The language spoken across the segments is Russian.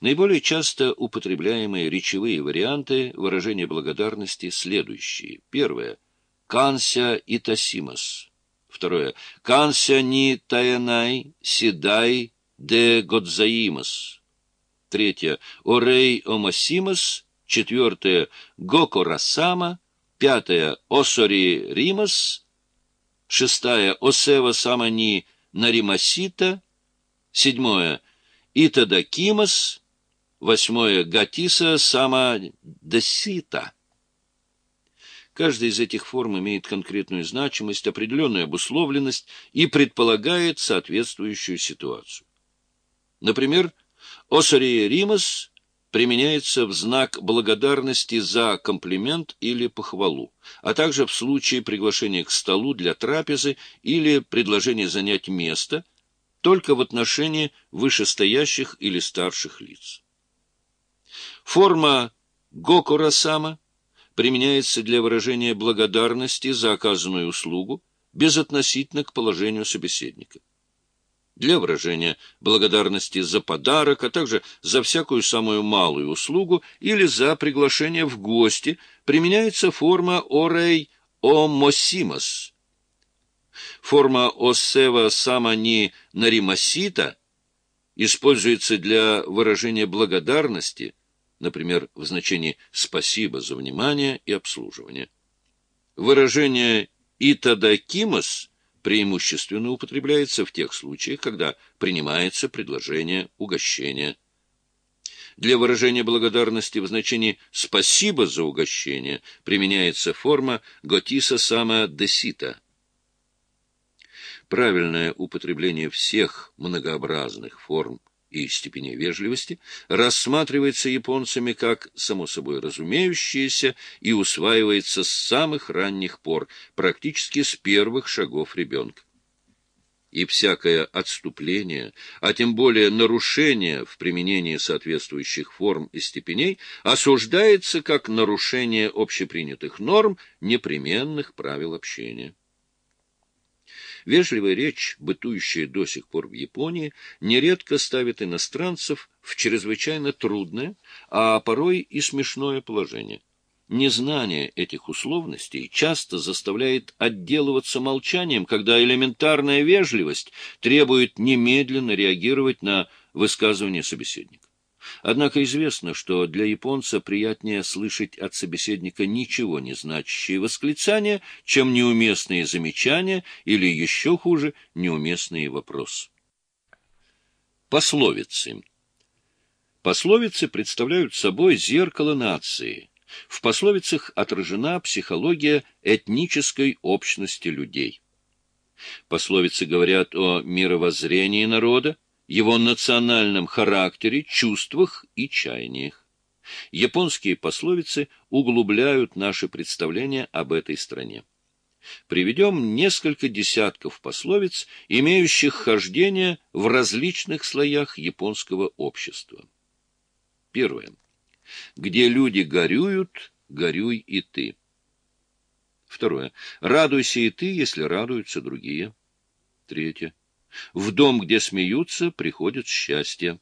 Наиболее часто употребляемые речевые варианты выражения благодарности следующие. Первое. «Канся итасимас». Второе. «Канся ни таянай седай де годзаимас». Третье. «Орей омасимас». Четвертое. «Гокорасама». Пятое. «Осори римас». Шестая. «Осева самани наримасита». Седьмое. «Итадакимас». Восьмое. «Гатиса самадасита». Каждая из этих форм имеет конкретную значимость, определенную обусловленность и предполагает соответствующую ситуацию. Например, «Осария римас» применяется в знак благодарности за комплимент или похвалу, а также в случае приглашения к столу для трапезы или предложения занять место, только в отношении вышестоящих или старших лиц. Форма «гокурасама» применяется для выражения благодарности за оказанную услугу, безотносительно к положению собеседника. Для выражения благодарности за подарок, а также за всякую самую малую услугу или за приглашение в гости применяется форма «орей омосимос». Форма «осева самани наримасита» используется для выражения благодарности – например, в значении «спасибо за внимание и обслуживание». Выражение «итадакимос» преимущественно употребляется в тех случаях, когда принимается предложение угощения. Для выражения благодарности в значении «спасибо за угощение» применяется форма «готиса сама десита». Правильное употребление всех многообразных форм и степени вежливости рассматривается японцами как само собой разумеющееся и усваивается с самых ранних пор, практически с первых шагов ребенка. И всякое отступление, а тем более нарушение в применении соответствующих форм и степеней осуждается как нарушение общепринятых норм непременных правил общения. Вежливая речь, бытующая до сих пор в Японии, нередко ставит иностранцев в чрезвычайно трудное, а порой и смешное положение. Незнание этих условностей часто заставляет отделываться молчанием, когда элементарная вежливость требует немедленно реагировать на высказывание собеседника. Однако известно, что для японца приятнее слышать от собеседника ничего не значащие восклицания, чем неуместные замечания или, еще хуже, неуместные вопросы. Пословицы. Пословицы представляют собой зеркало нации. В пословицах отражена психология этнической общности людей. Пословицы говорят о мировоззрении народа, его национальном характере, чувствах и чаяниях. Японские пословицы углубляют наши представления об этой стране. Приведем несколько десятков пословиц, имеющих хождение в различных слоях японского общества. Первое. Где люди горюют, горюй и ты. Второе. Радуйся и ты, если радуются другие. Третье. В дом, где смеются, приходит счастье.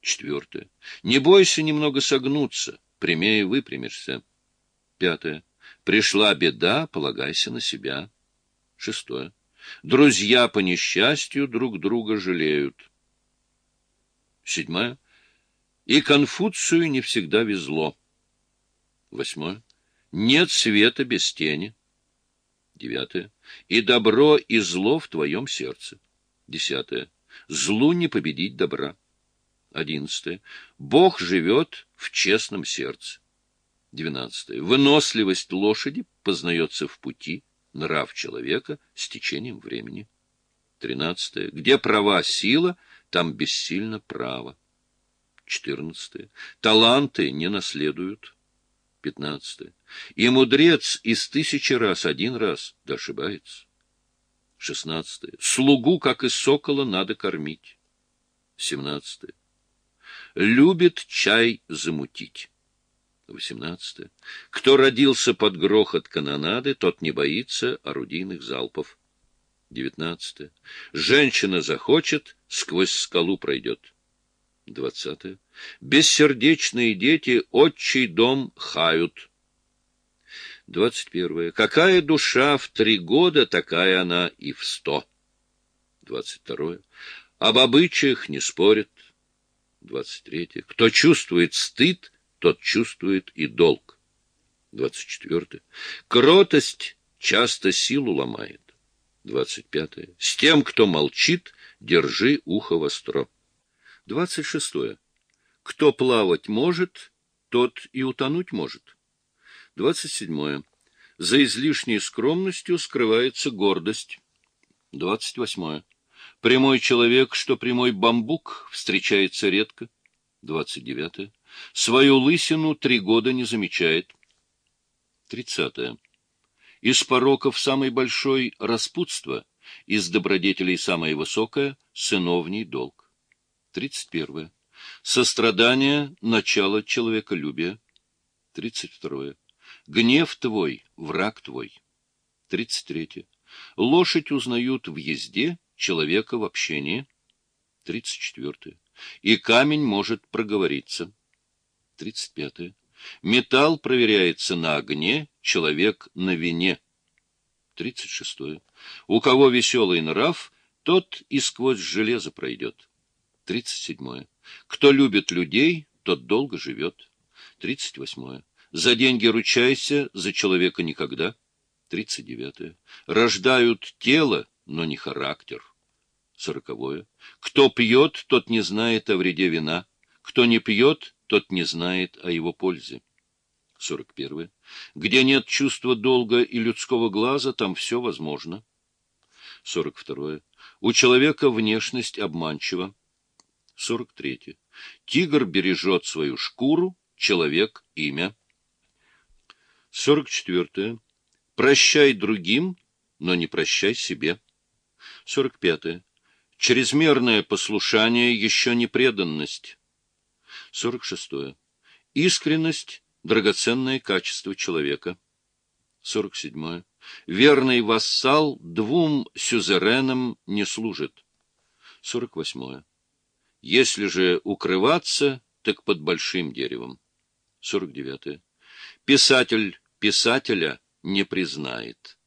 Четвертое. Не бойся немного согнуться, прямее выпрямишься. Пятое. Пришла беда, полагайся на себя. Шестое. Друзья по несчастью друг друга жалеют. Седьмое. И Конфуцию не всегда везло. Восьмое. Нет света без тени. Девятое. И добро, и зло в твоем сердце. Десятое. Злу не победить добра. Одиннадцатое. Бог живет в честном сердце. Двенадцатое. Выносливость лошади познается в пути, нрав человека с течением времени. Тринадцатое. Где права сила, там бессильно право. Четырнадцатое. Таланты не наследуют. Пятнадцатое. И мудрец из тысячи раз один раз да ошибается. Шестнадцатое. Слугу, как и сокола, надо кормить. Семнадцатое. Любит чай замутить. Восемнадцатое. Кто родился под грохот канонады, тот не боится орудийных залпов. Девятнадцатое. Женщина захочет, сквозь скалу пройдет. Двадцатое. Бессердечные дети отчий дом хают. Двадцать первое. Какая душа в три года, такая она и в сто. Двадцать второе. Об обычаях не спорят. Двадцать третье. Кто чувствует стыд, тот чувствует и долг. Двадцать четвертое. Кротость часто силу ломает. Двадцать пятое. С тем, кто молчит, держи ухо востро. Двадцать шестое. Кто плавать может, тот и утонуть может. Двадцать седьмое. За излишней скромностью скрывается гордость. Двадцать восьмое. Прямой человек, что прямой бамбук, встречается редко. Двадцать девятое. Свою лысину три года не замечает. Тридцатое. Из пороков самый большой — распутство, из добродетелей самое высокое — сыновний долг. 31. Сострадание — начало человеколюбия. 32. Гнев твой — враг твой. 33. Лошадь узнают в езде, человека в общении. 34. И камень может проговориться. 35. Металл проверяется на огне, человек на вине. 36. У кого веселый нрав, тот и сквозь железо пройдет. 37. Кто любит людей, тот долго живет. 38. За деньги ручайся, за человека никогда. 39. Рождают тело, но не характер. 40. Кто пьет, тот не знает о вреде вина. Кто не пьет, тот не знает о его пользе. 41. Где нет чувства долга и людского глаза, там все возможно. 42. У человека внешность обманчива. 43. Тигр бережет свою шкуру, человек — имя. 44. Прощай другим, но не прощай себе. 45. Чрезмерное послушание еще не преданность. 46. Искренность — драгоценное качество человека. 47. Верный вассал двум сюзеренам не служит. 48. Если же укрываться, так под большим деревом. 49. Писатель писателя не признает.